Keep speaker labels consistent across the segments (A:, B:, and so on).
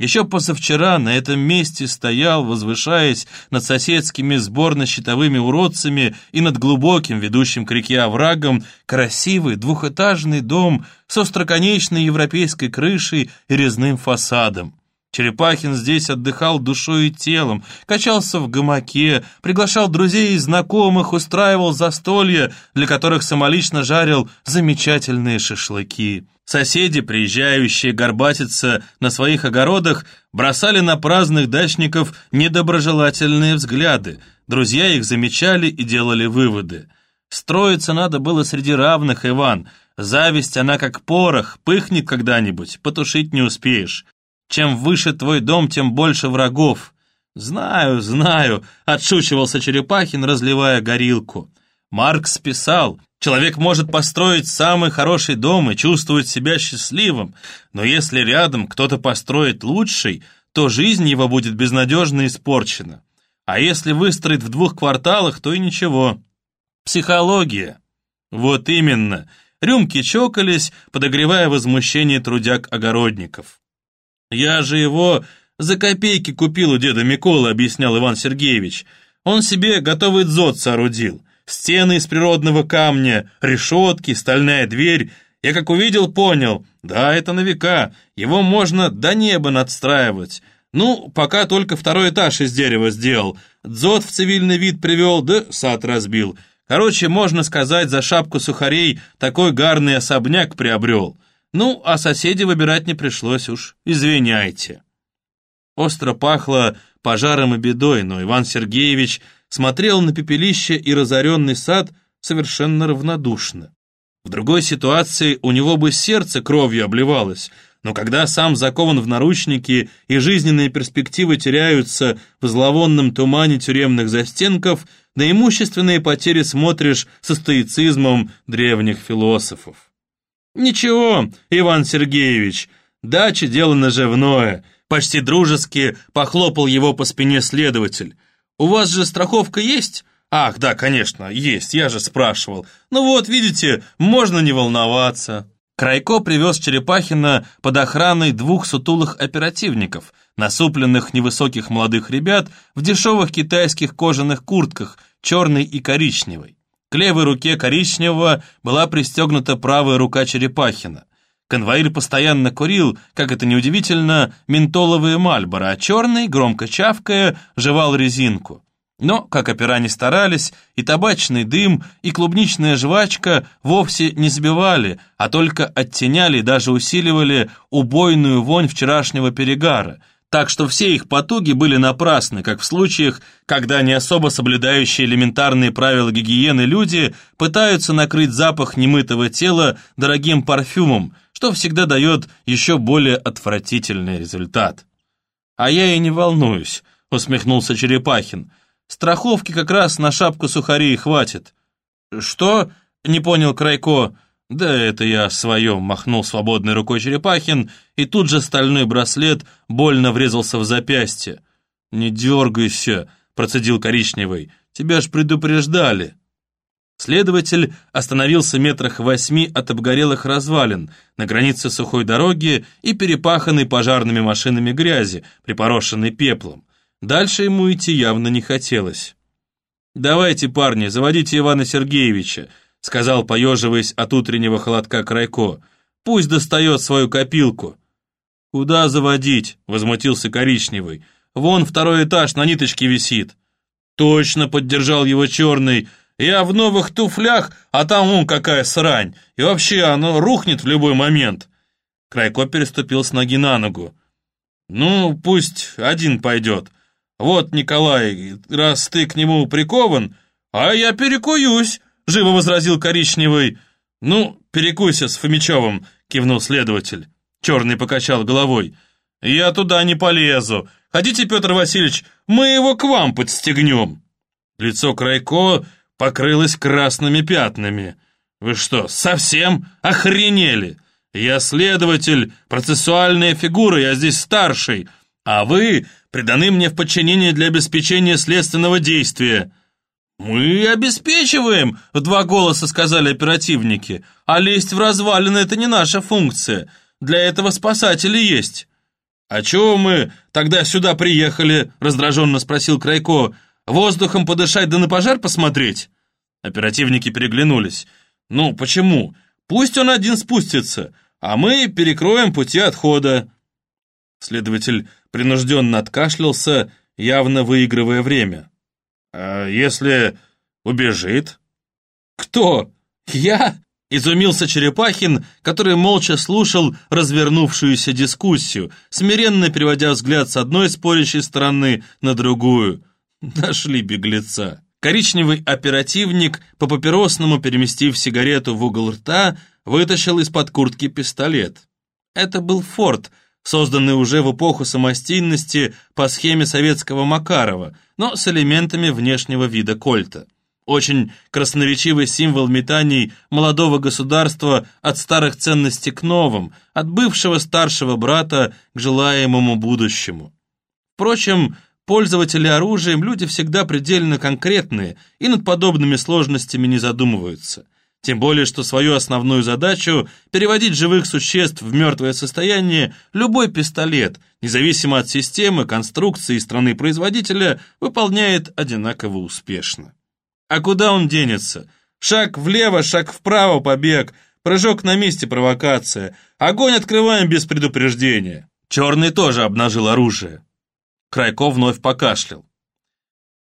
A: Еще позавчера на этом месте стоял, возвышаясь над соседскими сборно-щитовыми уродцами и над глубоким, ведущим к реке оврагом, красивый двухэтажный дом с остроконечной европейской крышей и резным фасадом. Черепахин здесь отдыхал душой и телом, качался в гамаке, приглашал друзей и знакомых, устраивал застолья, для которых самолично жарил замечательные шашлыки. Соседи, приезжающие горбатиться на своих огородах, бросали на праздных дачников недоброжелательные взгляды, друзья их замечали и делали выводы. Строиться надо было среди равных, Иван, зависть она как порох, пыхнет когда-нибудь, потушить не успеешь. Чем выше твой дом, тем больше врагов. Знаю, знаю, отшучивался Черепахин, разливая горилку. Маркс писал, человек может построить самый хороший дом и чувствовать себя счастливым, но если рядом кто-то построит лучший, то жизнь его будет безнадежно испорчена. А если выстроить в двух кварталах, то и ничего. Психология. Вот именно. Рюмки чокались, подогревая возмущение трудяг-огородников. «Я же его за копейки купил у деда Миколы», — объяснял Иван Сергеевич. «Он себе готовый дзот соорудил. Стены из природного камня, решетки, стальная дверь. Я как увидел, понял. Да, это на века. Его можно до неба надстраивать. Ну, пока только второй этаж из дерева сделал. Дзот в цивильный вид привел, да сад разбил. Короче, можно сказать, за шапку сухарей такой гарный особняк приобрел». Ну, а соседей выбирать не пришлось уж, извиняйте. Остро пахло пожаром и бедой, но Иван Сергеевич смотрел на пепелище и разоренный сад совершенно равнодушно. В другой ситуации у него бы сердце кровью обливалось, но когда сам закован в наручники и жизненные перспективы теряются в зловонном тумане тюремных застенков, на имущественные потери смотришь со стоицизмом древних философов. «Ничего, Иван Сергеевич, дача — дело наживное», — почти дружески похлопал его по спине следователь. «У вас же страховка есть?» «Ах, да, конечно, есть, я же спрашивал. Ну вот, видите, можно не волноваться». Крайко привез Черепахина под охраной двух сутулых оперативников, насупленных невысоких молодых ребят в дешевых китайских кожаных куртках, черной и коричневой. К левой руке коричневого была пристегнута правая рука Черепахина. Конвоир постоянно курил, как это неудивительно, ментоловые мальборо, а черный, громко чавкая, жевал резинку. Но, как опера не старались, и табачный дым, и клубничная жвачка вовсе не сбивали, а только оттеняли и даже усиливали убойную вонь вчерашнего перегара, так что все их потуги были напрасны, как в случаях, когда не особо соблюдающие элементарные правила гигиены люди пытаются накрыть запах немытого тела дорогим парфюмом, что всегда дает еще более отвратительный результат. «А я и не волнуюсь», — усмехнулся Черепахин. «Страховки как раз на шапку сухарей хватит». «Что?» — не понял Крайко. «Да это я о своем», — махнул свободной рукой Черепахин, и тут же стальной браслет больно врезался в запястье. «Не дергайся», — процедил Коричневый, — «тебя ж предупреждали». Следователь остановился метрах восьми от обгорелых развалин, на границе сухой дороги и перепаханной пожарными машинами грязи, припорошенной пеплом. Дальше ему идти явно не хотелось. «Давайте, парни, заводите Ивана Сергеевича», — сказал, поеживаясь от утреннего холодка Крайко. «Пусть достает свою копилку». «Куда заводить?» — возмутился Коричневый. «Вон второй этаж на ниточке висит». «Точно!» — поддержал его Черный. «Я в новых туфлях, а там вон какая срань. И вообще оно рухнет в любой момент». Крайко переступил с ноги на ногу. «Ну, пусть один пойдет. Вот, Николай, раз ты к нему прикован, а я перекуюсь» живо возразил Коричневый. «Ну, перекуйся с Фомичевым», — кивнул следователь. Черный покачал головой. «Я туда не полезу. Хотите, Петр Васильевич, мы его к вам подстегнем». Лицо Крайко покрылось красными пятнами. «Вы что, совсем охренели? Я следователь, процессуальная фигура, я здесь старший, а вы приданы мне в подчинение для обеспечения следственного действия». «Мы обеспечиваем», — в два голоса сказали оперативники. «А лезть в развалины — это не наша функция. Для этого спасатели есть». «А чего мы тогда сюда приехали?» — раздраженно спросил Крайко. «Воздухом подышать да на пожар посмотреть?» Оперативники переглянулись. «Ну, почему? Пусть он один спустится, а мы перекроем пути отхода». Следователь принужденно откашлялся, явно выигрывая время. «А если убежит?» «Кто? Я?» — изумился Черепахин, который молча слушал развернувшуюся дискуссию, смиренно переводя взгляд с одной спорящей стороны на другую. Нашли беглеца. Коричневый оперативник, по папиросному переместив сигарету в угол рта, вытащил из-под куртки пистолет. Это был «Форд», созданный уже в эпоху самостийности по схеме советского Макарова, но с элементами внешнего вида кольта. Очень красноречивый символ метаний молодого государства от старых ценностей к новым, от бывшего старшего брата к желаемому будущему. Впрочем, Пользователи оружием люди всегда предельно конкретные и над подобными сложностями не задумываются. Тем более, что свою основную задачу – переводить живых существ в мертвое состояние – любой пистолет, независимо от системы, конструкции и страны-производителя, выполняет одинаково успешно. А куда он денется? Шаг влево, шаг вправо, побег, прыжок на месте, провокация. Огонь открываем без предупреждения. Черный тоже обнажил оружие. Крайков вновь покашлял.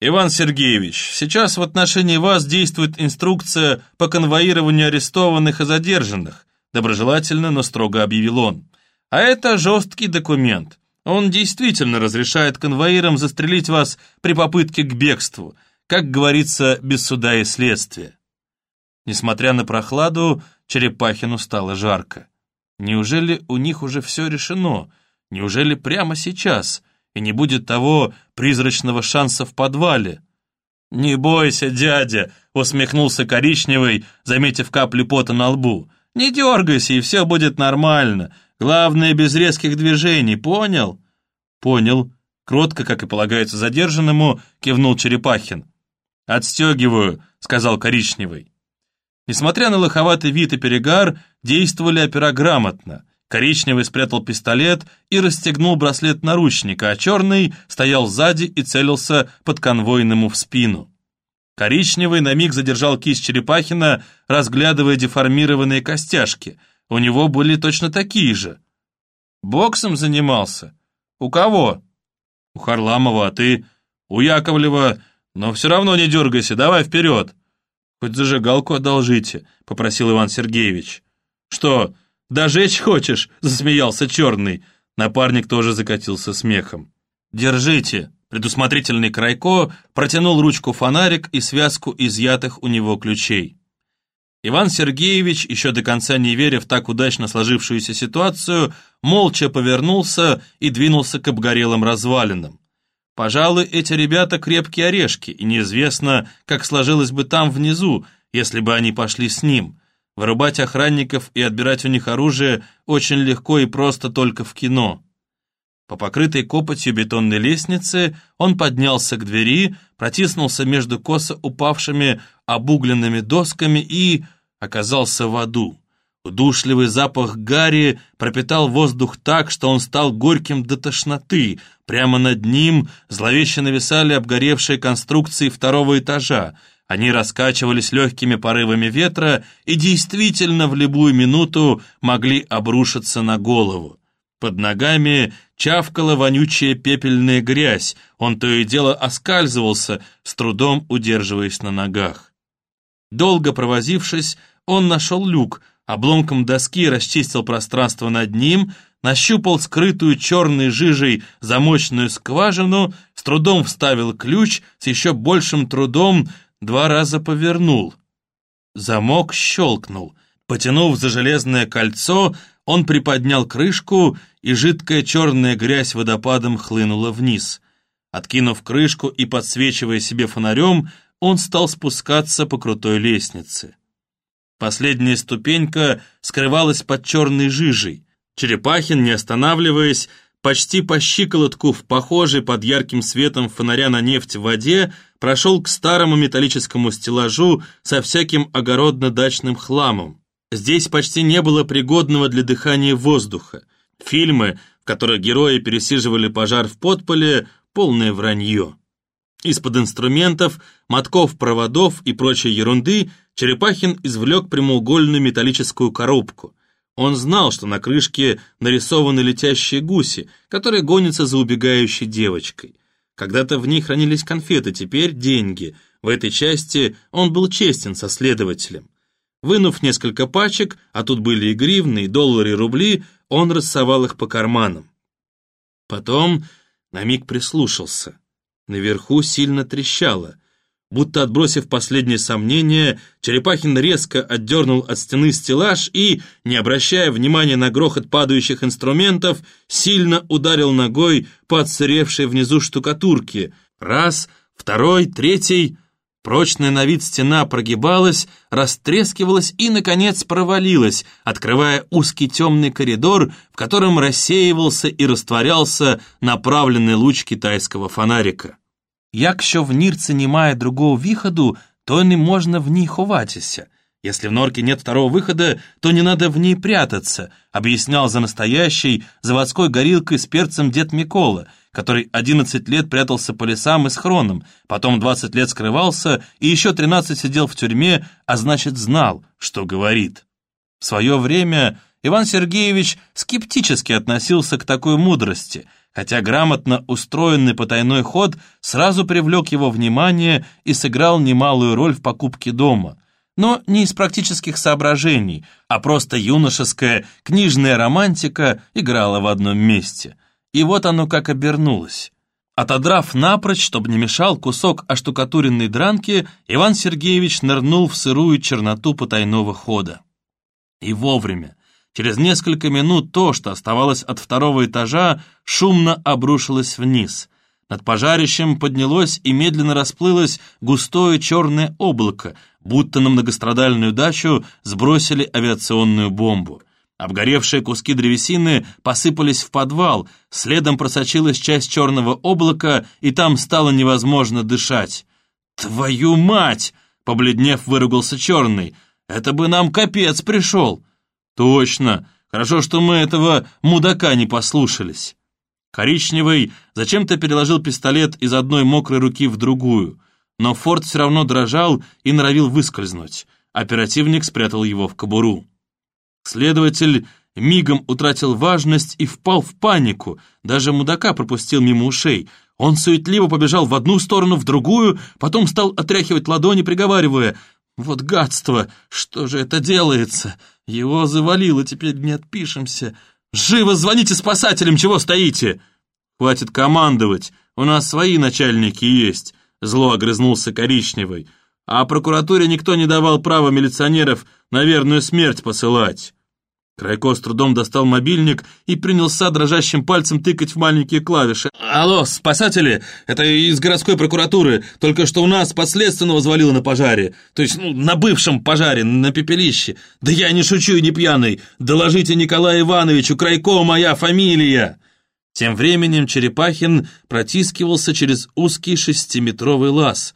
A: «Иван Сергеевич, сейчас в отношении вас действует инструкция по конвоированию арестованных и задержанных», доброжелательно, но строго объявил он. «А это жесткий документ. Он действительно разрешает конвоирам застрелить вас при попытке к бегству, как говорится, без суда и следствия». Несмотря на прохладу, Черепахину стало жарко. Неужели у них уже все решено? Неужели прямо сейчас? И не будет того призрачного шанса в подвале. «Не бойся, дядя!» — усмехнулся Коричневый, заметив капли пота на лбу. «Не дергайся, и все будет нормально. Главное, без резких движений, понял?» «Понял», — кротко, как и полагается задержанному, кивнул Черепахин. «Отстегиваю», — сказал Коричневый. Несмотря на лоховатый вид и перегар, действовали опера грамотно — Коричневый спрятал пистолет и расстегнул браслет наручника, а черный стоял сзади и целился под конвойному в спину. Коричневый на миг задержал кисть Черепахина, разглядывая деформированные костяшки. У него были точно такие же. Боксом занимался? У кого? У Харламова, а ты? У Яковлева. Но все равно не дергайся, давай вперед. Хоть зажигалку одолжите, попросил Иван Сергеевич. Что, «Дожечь хочешь?» — засмеялся черный. Напарник тоже закатился смехом. «Держите!» Предусмотрительный Крайко протянул ручку фонарик и связку изъятых у него ключей. Иван Сергеевич, еще до конца не веря в так удачно сложившуюся ситуацию, молча повернулся и двинулся к обгорелым развалинам. Пожалуй, эти ребята крепкие орешки, и неизвестно, как сложилось бы там внизу, если бы они пошли с ним. Вырубать охранников и отбирать у них оружие очень легко и просто только в кино. По покрытой копотью бетонной лестнице он поднялся к двери, протиснулся между косо упавшими обугленными досками и оказался в аду. Удушливый запах гари пропитал воздух так, что он стал горьким до тошноты. Прямо над ним зловеще нависали обгоревшие конструкции второго этажа. Они раскачивались легкими порывами ветра и действительно в любую минуту могли обрушиться на голову. Под ногами чавкала вонючая пепельная грязь, он то и дело оскальзывался, с трудом удерживаясь на ногах. Долго провозившись, он нашел люк, обломком доски расчистил пространство над ним, нащупал скрытую черной жижей замочную скважину, с трудом вставил ключ, с еще большим трудом два раза повернул. Замок щелкнул. Потянув за железное кольцо, он приподнял крышку, и жидкая черная грязь водопадом хлынула вниз. Откинув крышку и подсвечивая себе фонарем, он стал спускаться по крутой лестнице. Последняя ступенька скрывалась под черной жижей. Черепахин, не останавливаясь, почти по щиколотку в похожей под ярким светом фонаря на нефть в воде, прошел к старому металлическому стеллажу со всяким огородно-дачным хламом. Здесь почти не было пригодного для дыхания воздуха. Фильмы, в которых герои пересиживали пожар в подполе, полное вранье. Из-под инструментов, мотков проводов и прочей ерунды Черепахин извлек прямоугольную металлическую коробку. Он знал, что на крышке нарисованы летящие гуси, которые гонятся за убегающей девочкой. Когда-то в ней хранились конфеты, теперь деньги. В этой части он был честен со следователем. Вынув несколько пачек, а тут были и гривны, и доллары, и рубли, он рассовал их по карманам. Потом на миг прислушался. Наверху сильно трещало. Будто отбросив последние сомнения, Черепахин резко отдернул от стены стеллаж и, не обращая внимания на грохот падающих инструментов, сильно ударил ногой по отсыревшей внизу штукатурке. Раз, второй, третий... Прочная на вид стена прогибалась, растрескивалась и, наконец, провалилась, открывая узкий темный коридор, в котором рассеивался и растворялся направленный луч китайского фонарика. Якщо в нірці немає другого виходу, то не можно в ней ховатися. Если в норке нет второго выхода, то не надо в ней прятаться, объяснял за настоящей заводской горилкой с перцем дед Микола, который 11 лет прятался по лесам и схронам, потом 20 лет скрывался и еще 13 сидел в тюрьме, а значит знал, что говорит. В свое время Иван Сергеевич скептически относился к такой мудрости, хотя грамотно устроенный потайной ход сразу привлек его внимание и сыграл немалую роль в покупке дома. Но не из практических соображений, а просто юношеская книжная романтика играла в одном месте – и вот оно как обернулось. Отодрав напрочь, чтобы не мешал кусок оштукатуренной дранки, Иван Сергеевич нырнул в сырую черноту потайного хода. И вовремя. Через несколько минут то, что оставалось от второго этажа, шумно обрушилось вниз. Над пожарищем поднялось и медленно расплылось густое черное облако, будто на многострадальную дачу сбросили авиационную бомбу. Обгоревшие куски древесины посыпались в подвал, следом просочилась часть черного облака, и там стало невозможно дышать. «Твою мать!» — побледнев, выругался черный. «Это бы нам капец пришел!» «Точно! Хорошо, что мы этого мудака не послушались!» Коричневый зачем-то переложил пистолет из одной мокрой руки в другую, но Форд все равно дрожал и норовил выскользнуть. Оперативник спрятал его в кобуру. Следователь мигом утратил важность и впал в панику, даже мудака пропустил мимо ушей. Он суетливо побежал в одну сторону, в другую, потом стал отряхивать ладони, приговаривая «Вот гадство! Что же это делается? Его завалило, теперь не отпишемся. Живо звоните спасателям, чего стоите!» «Хватит командовать, у нас свои начальники есть», — зло огрызнулся Коричневый. «А прокуратуре никто не давал права милиционеров на верную смерть посылать». Крайко с трудом достал мобильник и принялся дрожащим пальцем тыкать в маленькие клавиши. «Алло, спасатели! Это из городской прокуратуры. Только что у нас подследственного завалило на пожаре. То есть, ну, на бывшем пожаре, на пепелище. Да я не шучу и не пьяный. Доложите Николаю Ивановичу, Крайко моя фамилия!» Тем временем Черепахин протискивался через узкий шестиметровый лаз.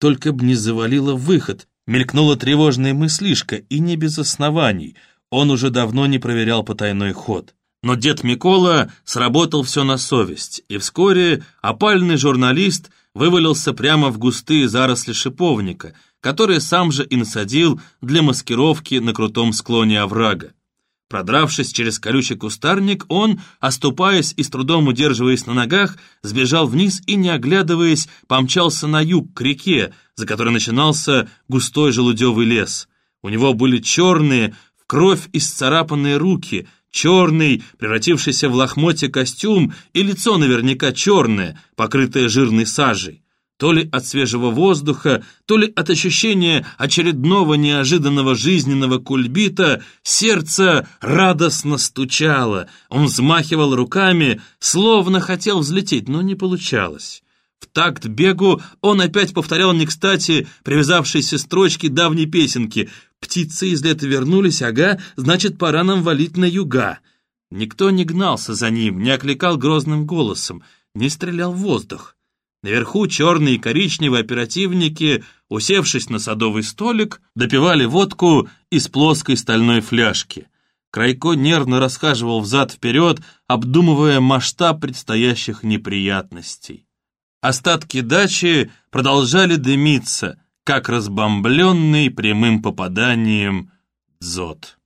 A: Только б не завалило выход. Мелькнула тревожная мыслишка, и не без оснований — он уже давно не проверял потайной ход. Но дед Микола сработал все на совесть, и вскоре опальный журналист вывалился прямо в густые заросли шиповника, которые сам же и насадил для маскировки на крутом склоне оврага. Продравшись через колючий кустарник, он, оступаясь и с трудом удерживаясь на ногах, сбежал вниз и, не оглядываясь, помчался на юг, к реке, за которой начинался густой желудевый лес. У него были черные, кровь исцарапанные руки, черный, превратившийся в лохмотье костюм и лицо наверняка черное, покрытое жирной сажей. То ли от свежего воздуха, то ли от ощущения очередного неожиданного жизненного кульбита, сердце радостно стучало. Он взмахивал руками, словно хотел взлететь, но не получалось. В такт бегу он опять повторял не кстати привязавшиеся строчки давней песенки «Птицы из лета вернулись, ага, значит, пора нам валить на юга». Никто не гнался за ним, не окликал грозным голосом, не стрелял в воздух. Наверху черные и коричневые оперативники, усевшись на садовый столик, допивали водку из плоской стальной фляжки. Крайко нервно расхаживал взад-вперед, обдумывая масштаб предстоящих неприятностей. Остатки дачи продолжали дымиться, как разбомбленный прямым попаданием дзот.